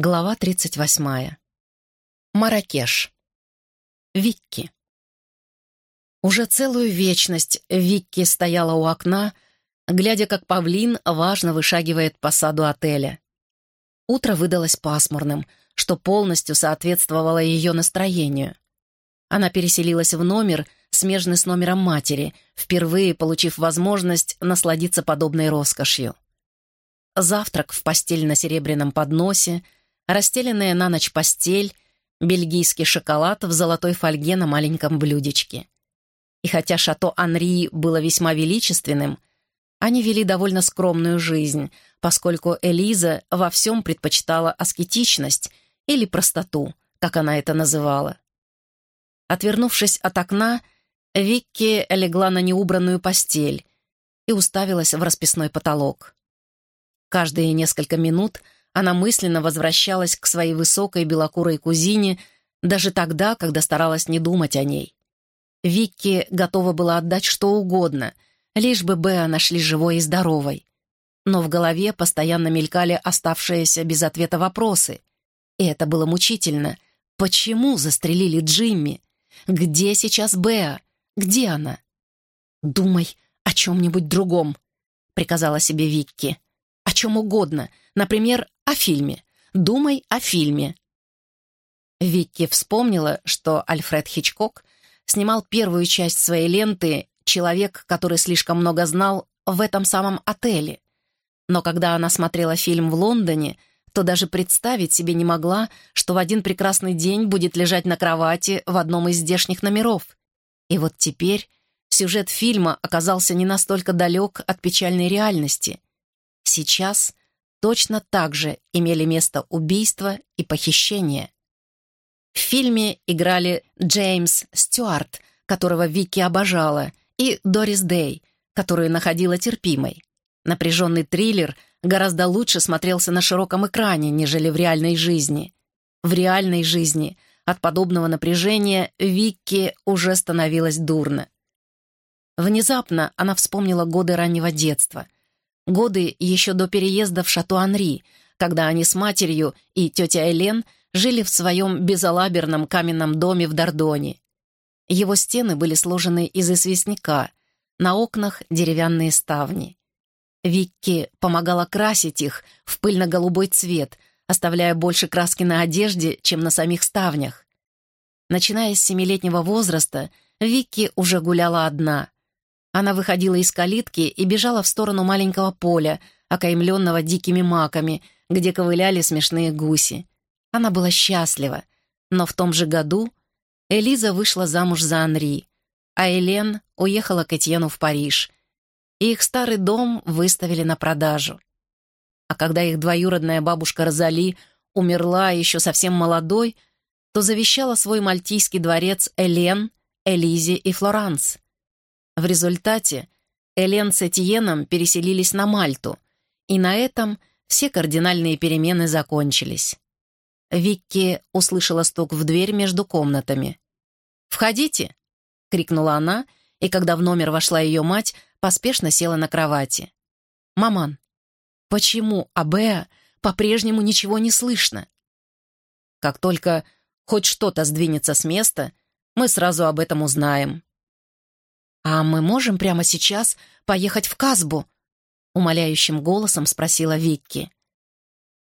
Глава 38. Маракеш. Викки. Уже целую вечность Викки стояла у окна, глядя, как павлин важно вышагивает по саду отеля. Утро выдалось пасмурным, что полностью соответствовало ее настроению. Она переселилась в номер, смежный с номером матери, впервые получив возможность насладиться подобной роскошью. Завтрак в постель на серебряном подносе — расстеленная на ночь постель, бельгийский шоколад в золотой фольге на маленьком блюдечке. И хотя шато Анри было весьма величественным, они вели довольно скромную жизнь, поскольку Элиза во всем предпочитала аскетичность или простоту, как она это называла. Отвернувшись от окна, Викки легла на неубранную постель и уставилась в расписной потолок. Каждые несколько минут — она мысленно возвращалась к своей высокой белокурой кузине даже тогда, когда старалась не думать о ней. Викки готова была отдать что угодно, лишь бы Беа нашли живой и здоровой. Но в голове постоянно мелькали оставшиеся без ответа вопросы. И это было мучительно. Почему застрелили Джимми? Где сейчас Беа? Где она? «Думай о чем-нибудь другом», — приказала себе Викки. «О чем угодно, например, о фильме. Думай о фильме». Викки вспомнила, что Альфред Хичкок снимал первую часть своей ленты «Человек, который слишком много знал» в этом самом отеле. Но когда она смотрела фильм в Лондоне, то даже представить себе не могла, что в один прекрасный день будет лежать на кровати в одном из здешних номеров. И вот теперь сюжет фильма оказался не настолько далек от печальной реальности. Сейчас точно так же имели место убийства и похищения. В фильме играли Джеймс Стюарт, которого Вики обожала, и Дорис Дэй, которую находила терпимой. Напряженный триллер гораздо лучше смотрелся на широком экране, нежели в реальной жизни. В реальной жизни от подобного напряжения Вики уже становилось дурно. Внезапно она вспомнила годы раннего детства — Годы еще до переезда в Шато-Анри, когда они с матерью и тетя Элен жили в своем безалаберном каменном доме в Дордоне. Его стены были сложены из известняка, на окнах деревянные ставни. Викки помогала красить их в пыльно-голубой цвет, оставляя больше краски на одежде, чем на самих ставнях. Начиная с семилетнего возраста, Викки уже гуляла одна. Она выходила из калитки и бежала в сторону маленького поля, окаймленного дикими маками, где ковыляли смешные гуси. Она была счастлива, но в том же году Элиза вышла замуж за Анри, а Элен уехала к Этьену в Париж, и их старый дом выставили на продажу. А когда их двоюродная бабушка Розали умерла еще совсем молодой, то завещала свой мальтийский дворец Элен, Элизе и Флоранс. В результате Элен с Этьеном переселились на Мальту, и на этом все кардинальные перемены закончились. Викки услышала стук в дверь между комнатами. «Входите!» — крикнула она, и когда в номер вошла ее мать, поспешно села на кровати. «Маман, почему Абеа по-прежнему ничего не слышно?» «Как только хоть что-то сдвинется с места, мы сразу об этом узнаем», «А мы можем прямо сейчас поехать в Казбу?» — умоляющим голосом спросила Викки.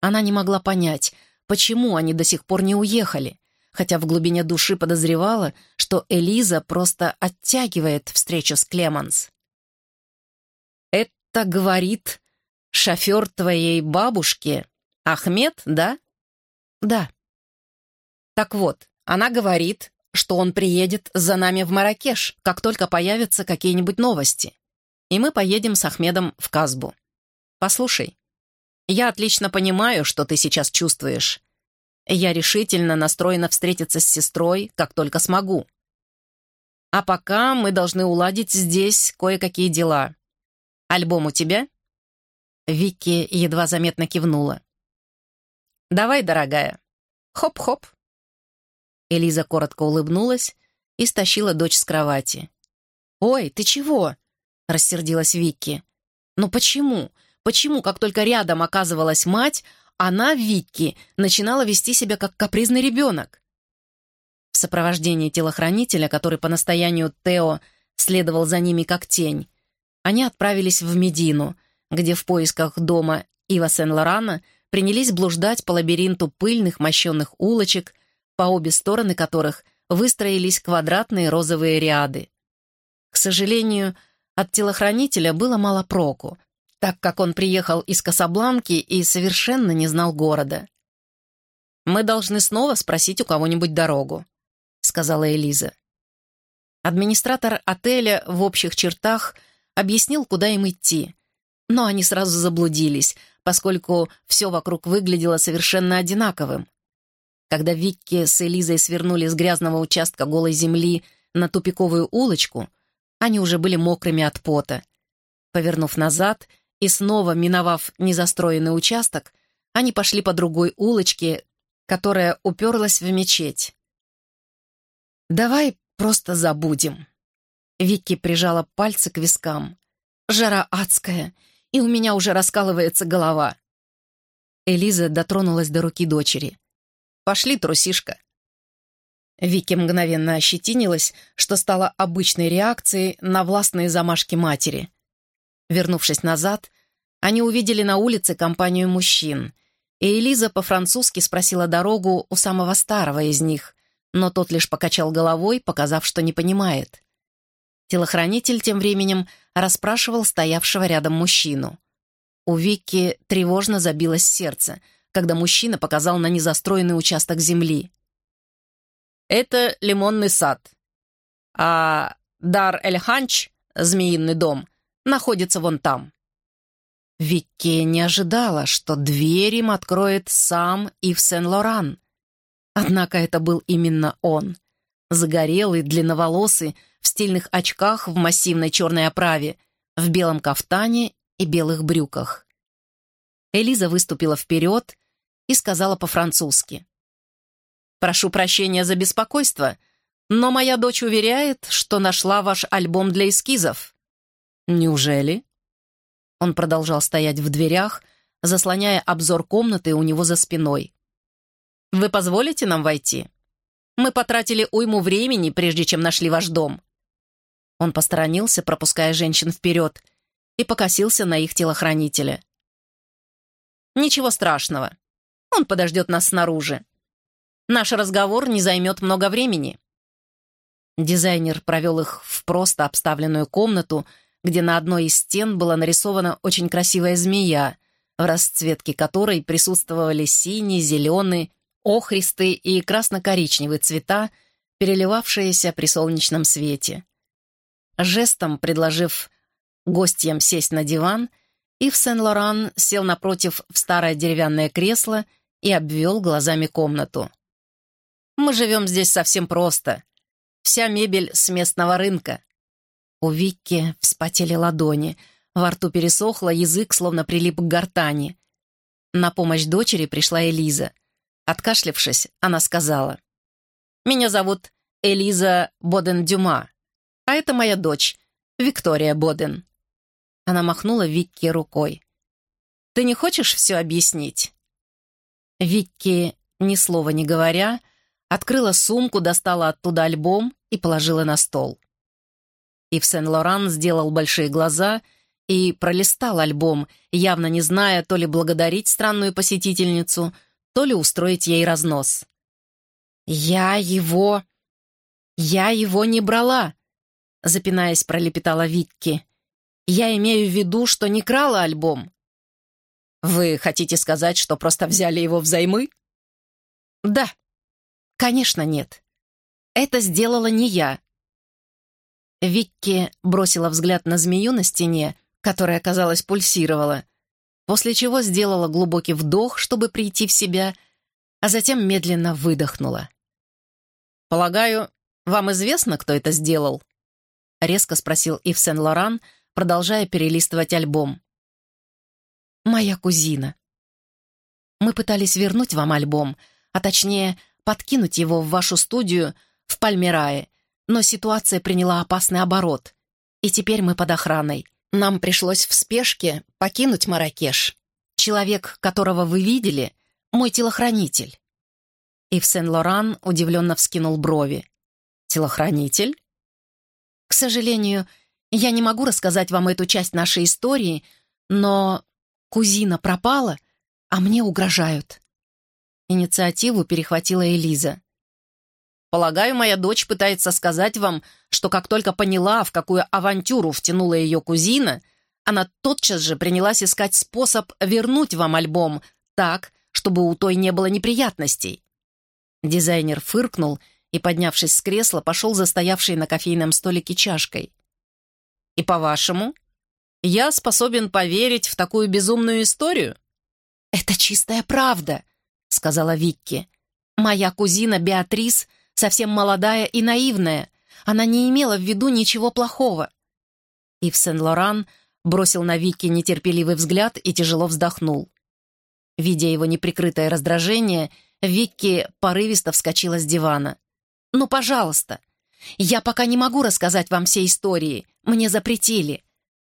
Она не могла понять, почему они до сих пор не уехали, хотя в глубине души подозревала, что Элиза просто оттягивает встречу с Клеманс. «Это, говорит, шофер твоей бабушки, Ахмед, да?» «Да». «Так вот, она говорит, что он приедет за нами в Маракеш, как только появятся какие-нибудь новости. И мы поедем с Ахмедом в Казбу. Послушай, я отлично понимаю, что ты сейчас чувствуешь. Я решительно настроена встретиться с сестрой, как только смогу. А пока мы должны уладить здесь кое-какие дела. Альбом у тебя?» Вики едва заметно кивнула. «Давай, дорогая. Хоп-хоп». Элиза коротко улыбнулась и стащила дочь с кровати. «Ой, ты чего?» — рассердилась Викки. «Ну почему? Почему, как только рядом оказывалась мать, она, Викки, начинала вести себя как капризный ребенок. В сопровождении телохранителя, который по настоянию Тео следовал за ними как тень, они отправились в Медину, где в поисках дома Ива Сен-Лорана принялись блуждать по лабиринту пыльных мощенных улочек, по обе стороны которых выстроились квадратные розовые ряды. К сожалению, от телохранителя было мало проку, так как он приехал из Касабланки и совершенно не знал города. «Мы должны снова спросить у кого-нибудь дорогу», — сказала Элиза. Администратор отеля в общих чертах объяснил, куда им идти, но они сразу заблудились, поскольку все вокруг выглядело совершенно одинаковым. Когда Викки с Элизой свернули с грязного участка голой земли на тупиковую улочку, они уже были мокрыми от пота. Повернув назад и снова миновав незастроенный участок, они пошли по другой улочке, которая уперлась в мечеть. «Давай просто забудем». Вики прижала пальцы к вискам. «Жара адская, и у меня уже раскалывается голова». Элиза дотронулась до руки дочери. «Пошли, трусишка». Вики мгновенно ощетинилась, что стало обычной реакцией на властные замашки матери. Вернувшись назад, они увидели на улице компанию мужчин, и Элиза по-французски спросила дорогу у самого старого из них, но тот лишь покачал головой, показав, что не понимает. Телохранитель тем временем расспрашивал стоявшего рядом мужчину. У Вики тревожно забилось сердце, когда мужчина показал на незастроенный участок земли. Это лимонный сад. А Дар-эль-Ханч, змеиный дом, находится вон там. Вике не ожидала, что дверь им откроет сам Ив Сен-Лоран. Однако это был именно он. Загорелый, длинноволосый, в стильных очках в массивной черной оправе, в белом кафтане и белых брюках. Элиза выступила вперед и сказала по-французски. Прошу прощения за беспокойство, но моя дочь уверяет, что нашла ваш альбом для эскизов». «Неужели?» Он продолжал стоять в дверях, заслоняя обзор комнаты у него за спиной. «Вы позволите нам войти? Мы потратили уйму времени, прежде чем нашли ваш дом». Он посторонился, пропуская женщин вперед, и покосился на их телохранителя. «Ничего страшного. Он подождет нас снаружи. Наш разговор не займет много времени». Дизайнер провел их в просто обставленную комнату, где на одной из стен была нарисована очень красивая змея, в расцветке которой присутствовали синий, зеленый, охристый и красно-коричневый цвета, переливавшиеся при солнечном свете. Жестом предложив гостям сесть на диван, Ив Сен-Лоран сел напротив в старое деревянное кресло и обвел глазами комнату. Мы живем здесь совсем просто. Вся мебель с местного рынка». У Викки вспотели ладони, во рту пересохло, язык словно прилип к гортани. На помощь дочери пришла Элиза. Откашлявшись, она сказала, «Меня зовут Элиза Боден-Дюма, а это моя дочь, Виктория Боден». Она махнула Викки рукой. «Ты не хочешь все объяснить?» Викки, ни слова не говоря, открыла сумку, достала оттуда альбом и положила на стол. Ив Сен-Лоран сделал большие глаза и пролистал альбом, явно не зная то ли благодарить странную посетительницу, то ли устроить ей разнос. «Я его... я его не брала», — запинаясь, пролепетала Викки. «Я имею в виду, что не крала альбом». «Вы хотите сказать, что просто взяли его взаймы?» «Да», «Конечно нет. Это сделала не я». Викки бросила взгляд на змею на стене, которая, казалось, пульсировала, после чего сделала глубокий вдох, чтобы прийти в себя, а затем медленно выдохнула. «Полагаю, вам известно, кто это сделал?» — резко спросил Ив Сен-Лоран, продолжая перелистывать альбом. «Моя кузина. Мы пытались вернуть вам альбом, а точнее, подкинуть его в вашу студию в Пальмирае, но ситуация приняла опасный оборот, и теперь мы под охраной. Нам пришлось в спешке покинуть Маракеш. человек, которого вы видели, мой телохранитель». Ив Сен-Лоран удивленно вскинул брови. «Телохранитель?» «К сожалению, я не могу рассказать вам эту часть нашей истории, но кузина пропала, а мне угрожают». Инициативу перехватила Элиза. «Полагаю, моя дочь пытается сказать вам, что как только поняла, в какую авантюру втянула ее кузина, она тотчас же принялась искать способ вернуть вам альбом так, чтобы у той не было неприятностей». Дизайнер фыркнул и, поднявшись с кресла, пошел за стоявшей на кофейном столике чашкой. «И по-вашему, я способен поверить в такую безумную историю?» «Это чистая правда», — сказала Викки. «Моя кузина Беатрис совсем молодая и наивная. Она не имела в виду ничего плохого». Ив Сен-Лоран бросил на Викки нетерпеливый взгляд и тяжело вздохнул. Видя его неприкрытое раздражение, Викки порывисто вскочила с дивана. «Ну, пожалуйста! Я пока не могу рассказать вам все истории. Мне запретили.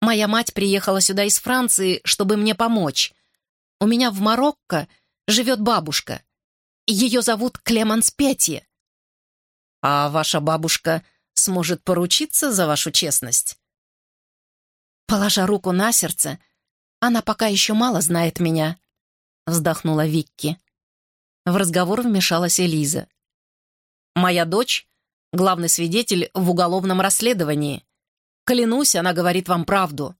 Моя мать приехала сюда из Франции, чтобы мне помочь. У меня в Марокко живет бабушка. Ее зовут Клеманс Петье». «А ваша бабушка сможет поручиться за вашу честность?» Положа руку на сердце, она пока еще мало знает меня, вздохнула Викки. В разговор вмешалась Элиза. «Моя дочь — главный свидетель в уголовном расследовании. Клянусь, она говорит вам правду.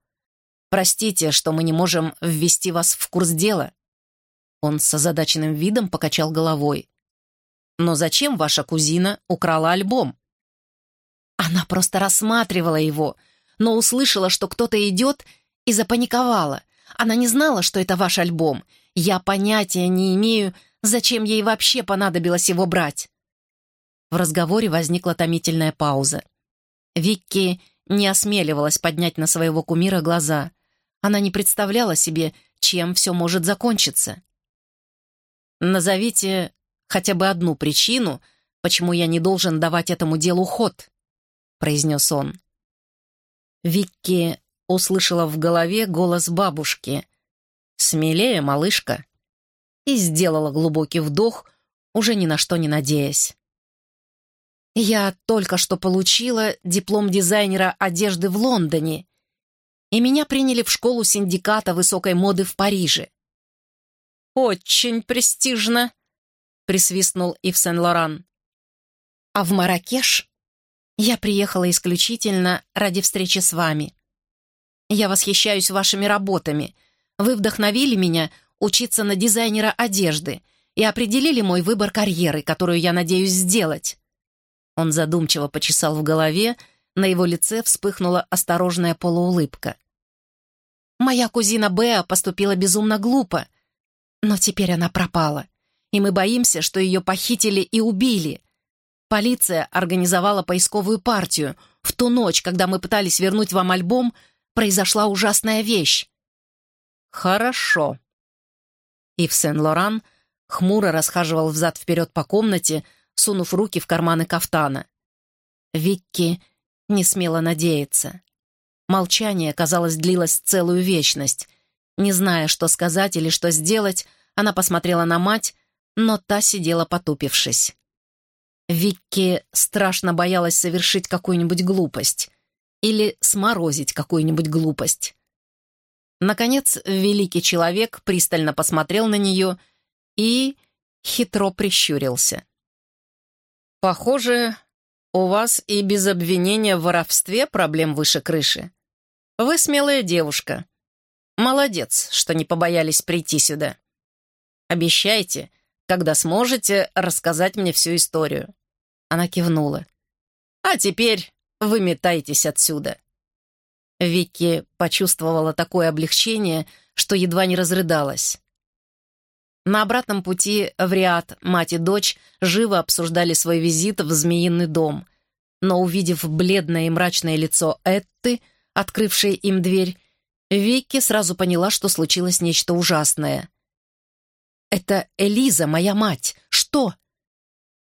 Простите, что мы не можем ввести вас в курс дела». Он с озадаченным видом покачал головой. «Но зачем ваша кузина украла альбом?» Она просто рассматривала его, но услышала, что кто-то идет, и запаниковала. Она не знала, что это ваш альбом. Я понятия не имею, зачем ей вообще понадобилось его брать. В разговоре возникла томительная пауза. Викки не осмеливалась поднять на своего кумира глаза. Она не представляла себе, чем все может закончиться. «Назовите хотя бы одну причину, почему я не должен давать этому делу ход», — произнес он. Викки услышала в голове голос бабушки. «Смелее, малышка!» и сделала глубокий вдох, уже ни на что не надеясь. «Я только что получила диплом дизайнера одежды в Лондоне, и меня приняли в школу синдиката высокой моды в Париже». «Очень престижно», — присвистнул Ив Сен-Лоран. «А в Маракеш я приехала исключительно ради встречи с вами. Я восхищаюсь вашими работами. Вы вдохновили меня учиться на дизайнера одежды и определили мой выбор карьеры, которую я надеюсь сделать». Он задумчиво почесал в голове, на его лице вспыхнула осторожная полуулыбка. «Моя кузина Беа поступила безумно глупо, но теперь она пропала, и мы боимся, что ее похитили и убили. Полиция организовала поисковую партию. В ту ночь, когда мы пытались вернуть вам альбом, произошла ужасная вещь». «Хорошо», Ив Сен-Лоран хмуро расхаживал взад-вперед по комнате, сунув руки в карманы кафтана. Викки не смела надеяться. Молчание, казалось, длилось целую вечность. Не зная, что сказать или что сделать, она посмотрела на мать, но та сидела потупившись. Викки страшно боялась совершить какую-нибудь глупость или сморозить какую-нибудь глупость. Наконец, великий человек пристально посмотрел на нее и хитро прищурился. «Похоже, у вас и без обвинения в воровстве проблем выше крыши. Вы смелая девушка. Молодец, что не побоялись прийти сюда. Обещайте, когда сможете, рассказать мне всю историю». Она кивнула. «А теперь выметайтесь отсюда». Вики почувствовала такое облегчение, что едва не разрыдалась. На обратном пути в Риад мать и дочь живо обсуждали свой визит в Змеиный дом, но, увидев бледное и мрачное лицо Этты, открывшей им дверь, Вики сразу поняла, что случилось нечто ужасное. «Это Элиза, моя мать! Что?»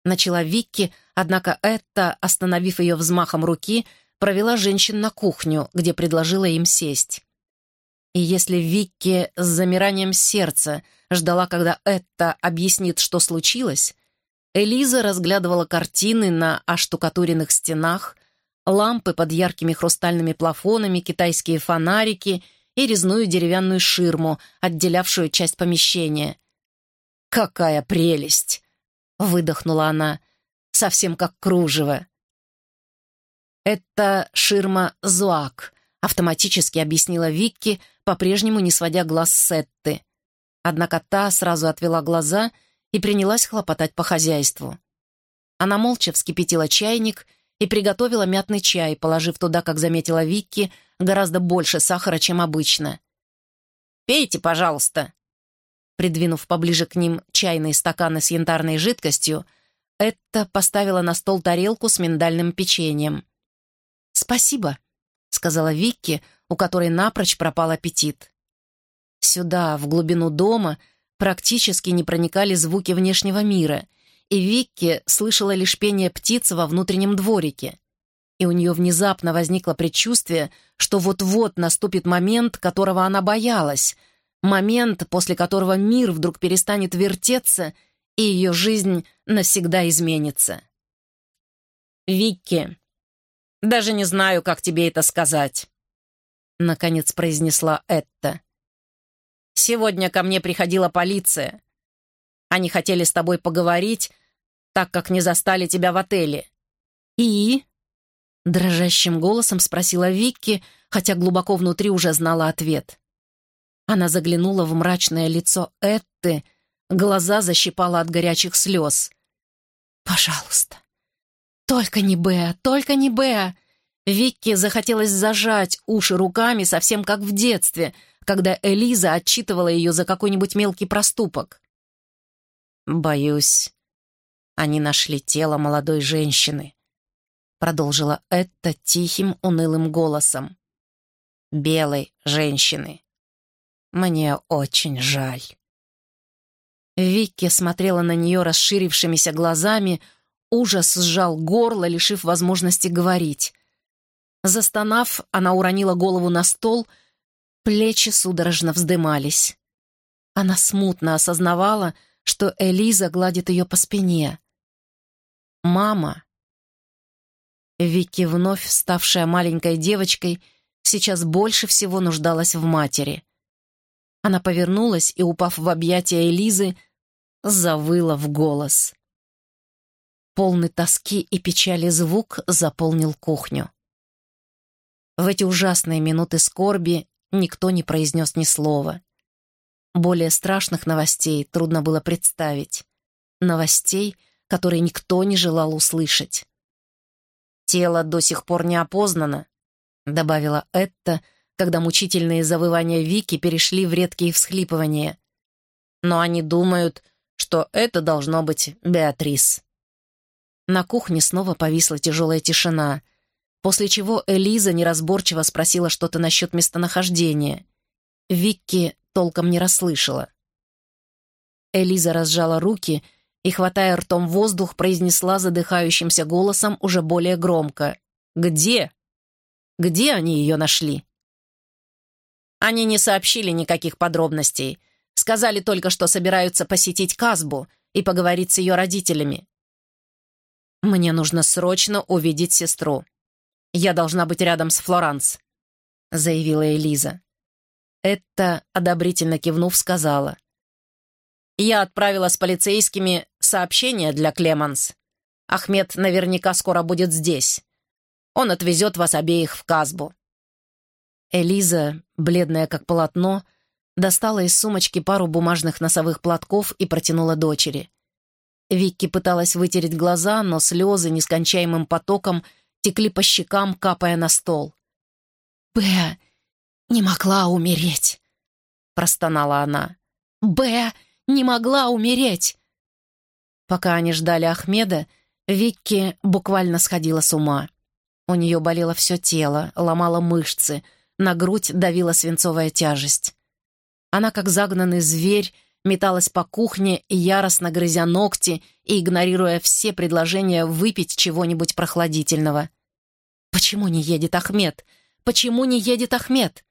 Начала Вики, однако Этта, остановив ее взмахом руки, провела женщин на кухню, где предложила им сесть. И если Викки с замиранием сердца ждала, когда это объяснит, что случилось, Элиза разглядывала картины на оштукатуренных стенах, лампы под яркими хрустальными плафонами, китайские фонарики и резную деревянную ширму, отделявшую часть помещения. «Какая прелесть!» — выдохнула она, совсем как кружево. «Это ширма Зуак», — автоматически объяснила Викки, по-прежнему не сводя глаз с Этты. Однако та сразу отвела глаза и принялась хлопотать по хозяйству. Она молча вскипятила чайник и приготовила мятный чай, положив туда, как заметила Викки, гораздо больше сахара, чем обычно. «Пейте, пожалуйста!» Придвинув поближе к ним чайные стаканы с янтарной жидкостью, Этта поставила на стол тарелку с миндальным печеньем. «Спасибо», — сказала Викки, у которой напрочь пропал аппетит. Сюда, в глубину дома, практически не проникали звуки внешнего мира, и Викки слышала лишь пение птиц во внутреннем дворике. И у нее внезапно возникло предчувствие, что вот-вот наступит момент, которого она боялась, момент, после которого мир вдруг перестанет вертеться, и ее жизнь навсегда изменится. «Викки, даже не знаю, как тебе это сказать», — наконец произнесла Этта. «Сегодня ко мне приходила полиция. Они хотели с тобой поговорить, так как не застали тебя в отеле». «И?» — дрожащим голосом спросила Викки, хотя глубоко внутри уже знала ответ. Она заглянула в мрачное лицо Этты, глаза защипала от горячих слез. «Пожалуйста, только не Беа, только не Беа!» Викке захотелось зажать уши руками, совсем как в детстве, когда Элиза отчитывала ее за какой-нибудь мелкий проступок. «Боюсь, они нашли тело молодой женщины», — продолжила это тихим, унылым голосом. «Белой женщины. Мне очень жаль». Викки смотрела на нее расширившимися глазами, ужас сжал горло, лишив возможности говорить. Застонав, она уронила голову на стол, плечи судорожно вздымались. Она смутно осознавала, что Элиза гладит ее по спине. «Мама!» Вики, вновь ставшая маленькой девочкой, сейчас больше всего нуждалась в матери. Она повернулась и, упав в объятия Элизы, завыла в голос. Полный тоски и печали звук заполнил кухню. В эти ужасные минуты скорби никто не произнес ни слова. Более страшных новостей трудно было представить. Новостей, которые никто не желал услышать. «Тело до сих пор не опознано», — добавила Этта, когда мучительные завывания Вики перешли в редкие всхлипывания. «Но они думают, что это должно быть Беатрис». На кухне снова повисла тяжелая тишина — после чего Элиза неразборчиво спросила что-то насчет местонахождения. Викки толком не расслышала. Элиза разжала руки и, хватая ртом воздух, произнесла задыхающимся голосом уже более громко. «Где? Где они ее нашли?» Они не сообщили никаких подробностей. Сказали только, что собираются посетить Казбу и поговорить с ее родителями. «Мне нужно срочно увидеть сестру», «Я должна быть рядом с Флоранс», — заявила Элиза. Это, одобрительно кивнув, сказала. «Я отправила с полицейскими сообщение для Клеманс. Ахмед наверняка скоро будет здесь. Он отвезет вас обеих в Казбу». Элиза, бледная как полотно, достала из сумочки пару бумажных носовых платков и протянула дочери. Викки пыталась вытереть глаза, но слезы нескончаемым потоком — текли по щекам, капая на стол. «Б не могла умереть», — простонала она. «Б не могла умереть». Пока они ждали Ахмеда, Викки буквально сходила с ума. У нее болело все тело, ломало мышцы, на грудь давила свинцовая тяжесть. Она, как загнанный зверь, металась по кухне, яростно грызя ногти и игнорируя все предложения выпить чего-нибудь прохладительного. «Почему не едет Ахмед? Почему не едет Ахмед?»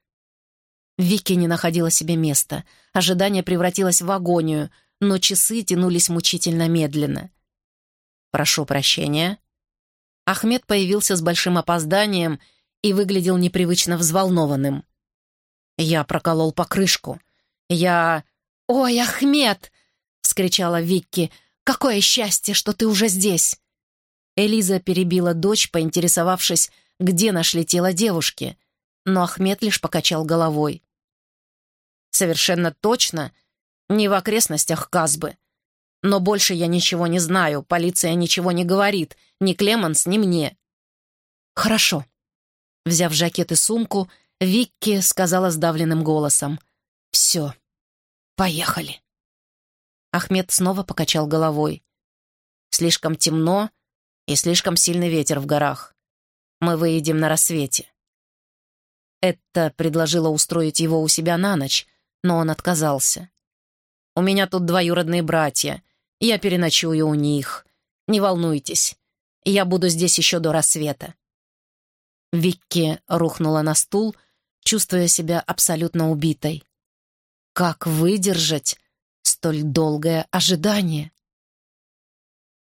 Вики не находила себе места. Ожидание превратилось в агонию, но часы тянулись мучительно медленно. «Прошу прощения». Ахмед появился с большим опозданием и выглядел непривычно взволнованным. «Я проколол покрышку. Я...» «Ой, Ахмед!» — вскричала Викки. «Какое счастье, что ты уже здесь!» Элиза перебила дочь, поинтересовавшись, где нашли тело девушки, но Ахмед лишь покачал головой. «Совершенно точно не в окрестностях Казбы. Но больше я ничего не знаю, полиция ничего не говорит, ни Клеманс, ни мне». «Хорошо». Взяв жакет и сумку, Викки сказала сдавленным голосом. «Все, поехали». Ахмед снова покачал головой. «Слишком темно и слишком сильный ветер в горах. Мы выедем на рассвете». Это предложила устроить его у себя на ночь, но он отказался. «У меня тут двоюродные братья. Я переночую у них. Не волнуйтесь, я буду здесь еще до рассвета». Викки рухнула на стул, чувствуя себя абсолютно убитой. Как выдержать столь долгое ожидание?